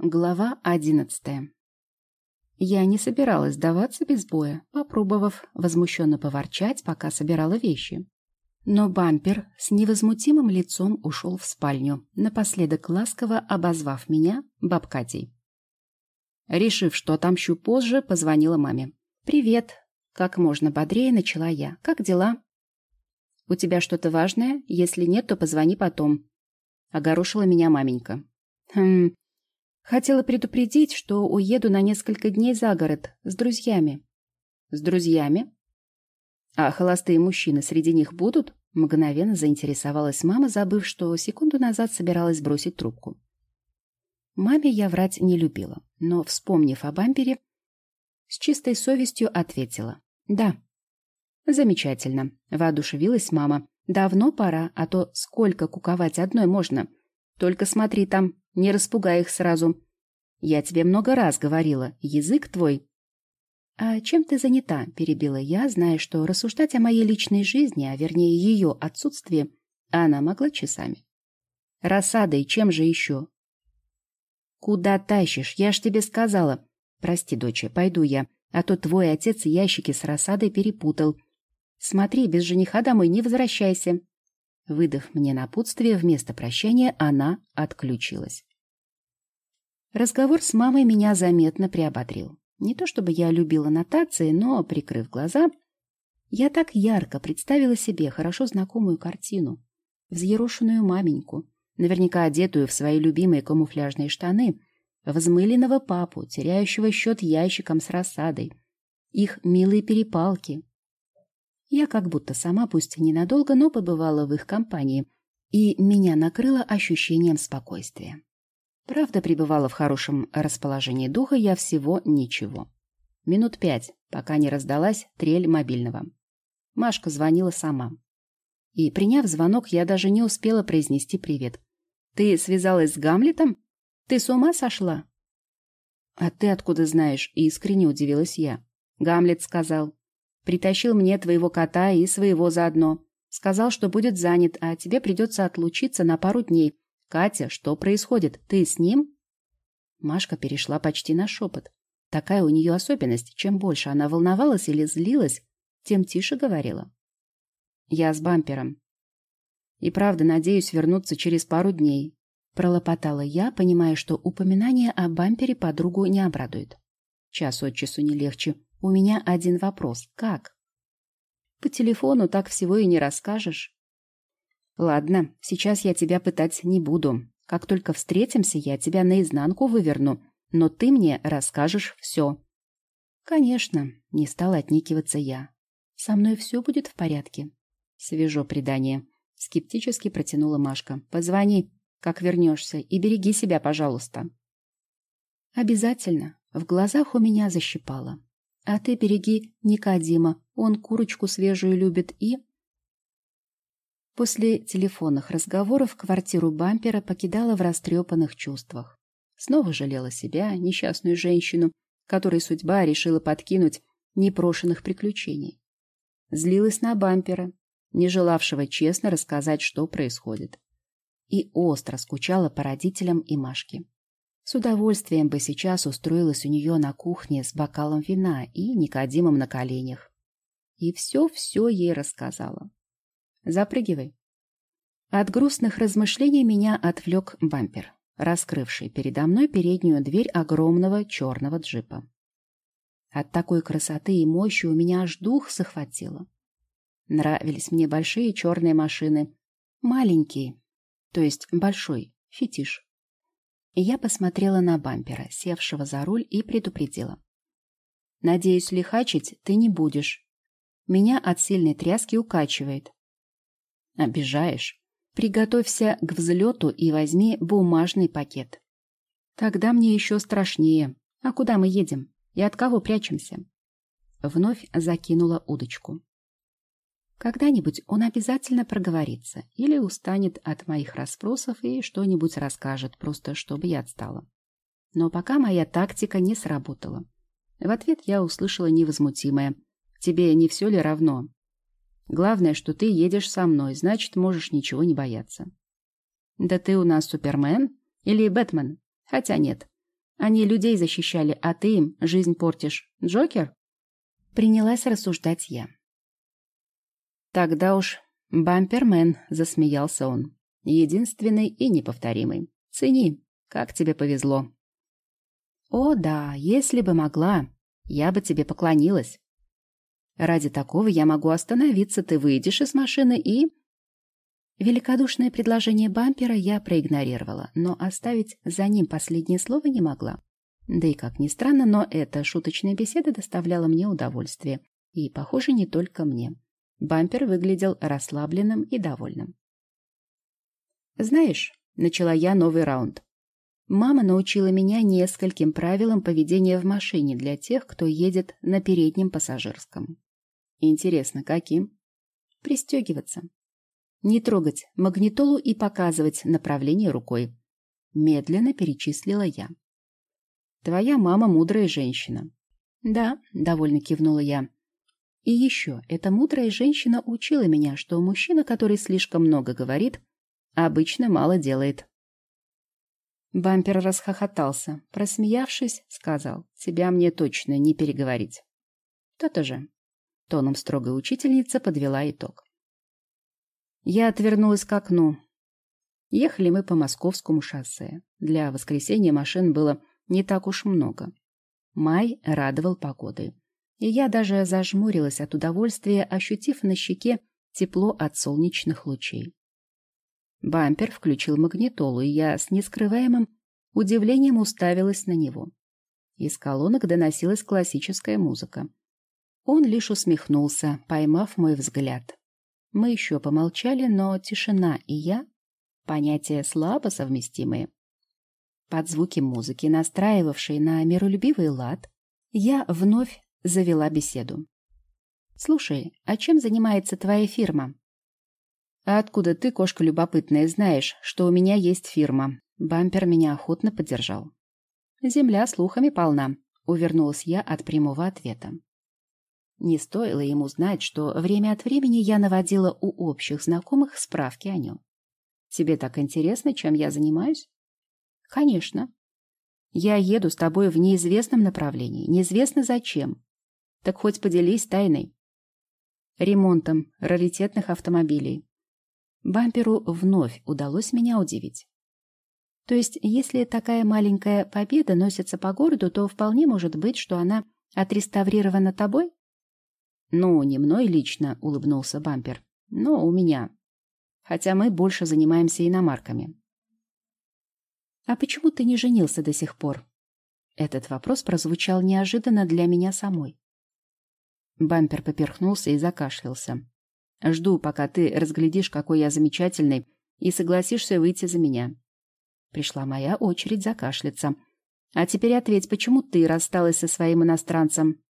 Глава одиннадцатая. Я не собиралась сдаваться без боя, попробовав возмущенно поворчать, пока собирала вещи. Но бампер с невозмутимым лицом ушел в спальню, напоследок ласково обозвав меня бабкатей. Решив, что отомщу позже, позвонила маме. «Привет!» — как можно бодрее начала я. «Как дела?» «У тебя что-то важное? Если нет, то позвони потом», — огорошила меня маменька. «Хм, Хотела предупредить, что уеду на несколько дней за город с друзьями. С друзьями? А холостые мужчины среди них будут? Мгновенно заинтересовалась мама, забыв, что секунду назад собиралась бросить трубку. Маме я врать не любила, но, вспомнив о бампере, с чистой совестью ответила. «Да». «Замечательно», — воодушевилась мама. «Давно пора, а то сколько куковать одной можно. Только смотри там, не распугай их сразу. Я тебе много раз говорила, язык твой... «А чем ты занята?» — перебила я, зная, что рассуждать о моей личной жизни, а вернее ее отсутствии, она могла часами. «Рассадой, чем же еще?» «Куда тащишь? Я ж тебе сказала». «Прости, доча, пойду я, а то твой отец ящики с рассадой перепутал. Смотри, без жениха домой не возвращайся». Выдав мне напутствие вместо прощания, она отключилась. Разговор с мамой меня заметно приободрил. Не то чтобы я любила нотации, но, прикрыв глаза, я так ярко представила себе хорошо знакомую картину. Взъерошенную маменьку, наверняка одетую в свои любимые камуфляжные штаны, взмыленного папу, теряющего счет ящикам с рассадой, их милые перепалки. Я как будто сама, пусть ненадолго, но побывала в их компании, и меня накрыло ощущением спокойствия. Правда, пребывала в хорошем расположении духа я всего ничего. Минут пять, пока не раздалась трель мобильного. Машка звонила сама. И, приняв звонок, я даже не успела произнести привет. «Ты связалась с Гамлетом? Ты с ума сошла?» «А ты откуда знаешь?» — искренне удивилась я. Гамлет сказал. «Притащил мне твоего кота и своего заодно. Сказал, что будет занят, а тебе придется отлучиться на пару дней, «Катя, что происходит? Ты с ним?» Машка перешла почти на шепот. Такая у нее особенность. Чем больше она волновалась или злилась, тем тише говорила. «Я с бампером. И правда надеюсь вернуться через пару дней», пролопотала я, понимая, что упоминание о бампере подругу не обрадует. Час от часу не легче. У меня один вопрос. Как? По телефону так всего и не расскажешь. Ладно, сейчас я тебя пытать не буду. Как только встретимся, я тебя наизнанку выверну, но ты мне расскажешь все. Конечно, не стала отникиваться я. Со мной все будет в порядке. Свежо предание. Скептически протянула Машка. Позвони, как вернешься, и береги себя, пожалуйста. Обязательно. В глазах у меня защипало. А ты береги Никодима. Он курочку свежую любит и... После телефонных разговоров квартиру бампера покидала в растрепанных чувствах. Снова жалела себя, несчастную женщину, которой судьба решила подкинуть непрошенных приключений. Злилась на бампера, не желавшего честно рассказать, что происходит. И остро скучала по родителям и Машке. С удовольствием бы сейчас устроилась у нее на кухне с бокалом вина и Никодимом на коленях. И все-все ей рассказала. Запрыгивай. От грустных размышлений меня отвлек бампер, раскрывший передо мной переднюю дверь огромного черного джипа. От такой красоты и мощи у меня аж дух захватило. Нравились мне большие черные машины. Маленькие, то есть большой, фетиш. Я посмотрела на бампера, севшего за руль, и предупредила. «Надеюсь, лихачить ты не будешь. Меня от сильной тряски укачивает. Обижаешь. Приготовься к взлету и возьми бумажный пакет. Тогда мне еще страшнее. А куда мы едем? И от кого прячемся? Вновь закинула удочку. Когда-нибудь он обязательно проговорится или устанет от моих расспросов и что-нибудь расскажет, просто чтобы я отстала. Но пока моя тактика не сработала. В ответ я услышала невозмутимое. «Тебе не все ли равно? Главное, что ты едешь со мной, значит, можешь ничего не бояться. Да ты у нас Супермен или Бэтмен? Хотя нет. Они людей защищали, а ты им жизнь портишь. Джокер?» Принялась рассуждать я. «Тогда уж бампермен», — засмеялся он. «Единственный и неповторимый. Цени, как тебе повезло». «О, да, если бы могла, я бы тебе поклонилась. Ради такого я могу остановиться, ты выйдешь из машины и...» Великодушное предложение бампера я проигнорировала, но оставить за ним последнее слово не могла. Да и как ни странно, но эта шуточная беседа доставляла мне удовольствие. И, похоже, не только мне. Бампер выглядел расслабленным и довольным. «Знаешь», — начала я новый раунд, Мама научила меня нескольким правилам поведения в машине для тех, кто едет на переднем пассажирском. Интересно, каким? Пристегиваться. Не трогать магнитолу и показывать направление рукой. Медленно перечислила я. Твоя мама мудрая женщина. Да, довольно кивнула я. И еще, эта мудрая женщина учила меня, что мужчина, который слишком много говорит, обычно мало делает. Бампер расхохотался. Просмеявшись, сказал, «Тебя мне точно не переговорить». «То-то же». Тоном строгой учительница подвела итог. Я отвернулась к окну. Ехали мы по московскому шоссе. Для воскресенья машин было не так уж много. Май радовал погодой. И я даже зажмурилась от удовольствия, ощутив на щеке тепло от солнечных лучей. Бампер включил магнитолу, и я с нескрываемым удивлением уставилась на него. Из колонок доносилась классическая музыка. Он лишь усмехнулся, поймав мой взгляд. Мы еще помолчали, но тишина и я — понятия слабо совместимые. Под звуки музыки, настраивавшей на миролюбивый лад, я вновь завела беседу. «Слушай, а чем занимается твоя фирма?» «А откуда ты, кошка любопытная, знаешь, что у меня есть фирма?» Бампер меня охотно поддержал. «Земля слухами полна», — увернулась я от прямого ответа. Не стоило ему знать, что время от времени я наводила у общих знакомых справки о нем. «Тебе так интересно, чем я занимаюсь?» «Конечно. Я еду с тобой в неизвестном направлении, неизвестно зачем. Так хоть поделись тайной. Ремонтом раритетных автомобилей. Бамперу вновь удалось меня удивить. То есть, если такая маленькая победа носится по городу, то вполне может быть, что она отреставрирована тобой? Ну, не мной лично, улыбнулся Бампер, но у меня. Хотя мы больше занимаемся иномарками. А почему ты не женился до сих пор? Этот вопрос прозвучал неожиданно для меня самой. Бампер поперхнулся и закашлялся. Жду, пока ты разглядишь, какой я замечательный, и согласишься выйти за меня. Пришла моя очередь закашляться. А теперь ответь, почему ты рассталась со своим иностранцем?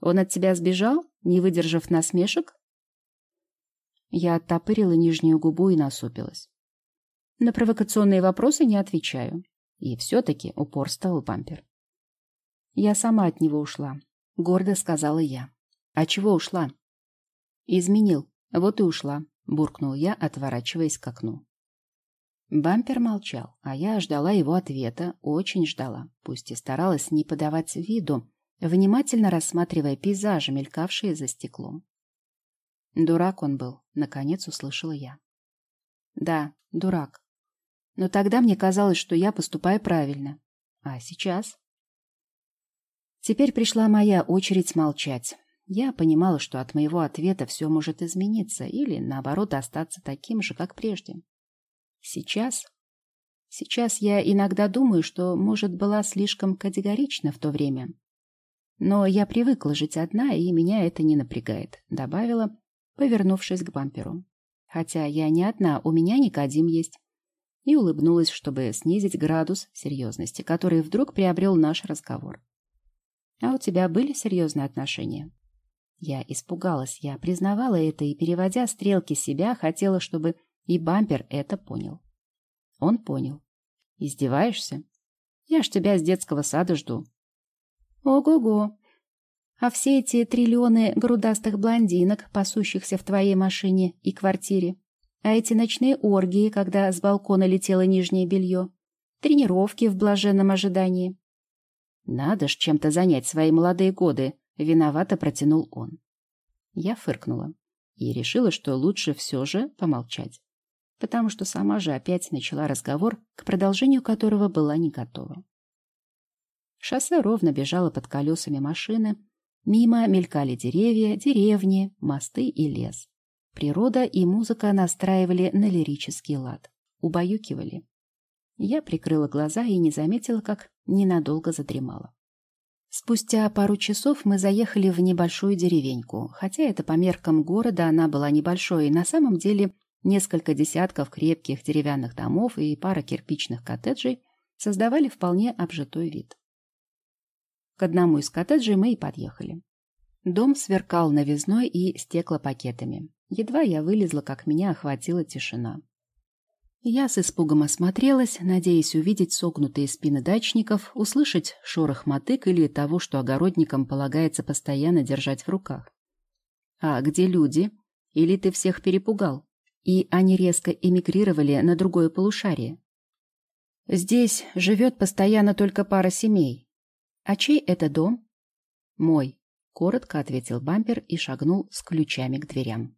Он от тебя сбежал, не выдержав насмешек? Я оттопырила нижнюю губу и насупилась. На провокационные вопросы не отвечаю. И все-таки упорствовал Пампер. Я сама от него ушла, гордо сказала я. А чего ушла? Изменил. Вот и ушла, буркнул я, отворачиваясь к окну. Бампер молчал, а я ждала его ответа, очень ждала, пусть и старалась не подавать виду, внимательно рассматривая пейзажи, мелькавшие за стеклом. Дурак он был, наконец услышала я. Да, дурак. Но тогда мне казалось, что я поступаю правильно. А сейчас? Теперь пришла моя очередь молчать. Я понимала, что от моего ответа все может измениться или, наоборот, остаться таким же, как прежде. Сейчас? Сейчас я иногда думаю, что, может, была слишком категорична в то время. Но я привыкла жить одна, и меня это не напрягает, добавила, повернувшись к бамперу. Хотя я не одна, у меня Никодим есть. И улыбнулась, чтобы снизить градус серьезности, который вдруг приобрел наш разговор. А у тебя были серьезные отношения? Я испугалась, я признавала это и, переводя стрелки себя, хотела, чтобы и бампер это понял. Он понял. Издеваешься? Я ж тебя с детского сада жду. Ого-го. А все эти триллионы грудастых блондинок, пасущихся в твоей машине и квартире, а эти ночные оргии, когда с балкона летело нижнее белье, тренировки в блаженном ожидании. Надо ж чем-то занять свои молодые годы, виновато протянул он. Я фыркнула и решила, что лучше все же помолчать, потому что сама же опять начала разговор, к продолжению которого была не готова. Шоссе ровно бежало под колесами машины, мимо мелькали деревья, деревни, мосты и лес. Природа и музыка настраивали на лирический лад, убаюкивали. Я прикрыла глаза и не заметила, как ненадолго задремала. Спустя пару часов мы заехали в небольшую деревеньку. Хотя это по меркам города она была небольшой, на самом деле несколько десятков крепких деревянных домов и пара кирпичных коттеджей создавали вполне обжитой вид. К одному из коттеджей мы и подъехали. Дом сверкал новизной и стеклопакетами. Едва я вылезла, как меня охватила тишина. Я с испугом осмотрелась, надеясь увидеть согнутые спины дачников, услышать шорох мотык или того, что огородникам полагается постоянно держать в руках. А где люди? Или ты всех перепугал? И они резко эмигрировали на другое полушарие. Здесь живет постоянно только пара семей. А чей это дом? Мой, коротко ответил бампер и шагнул с ключами к дверям.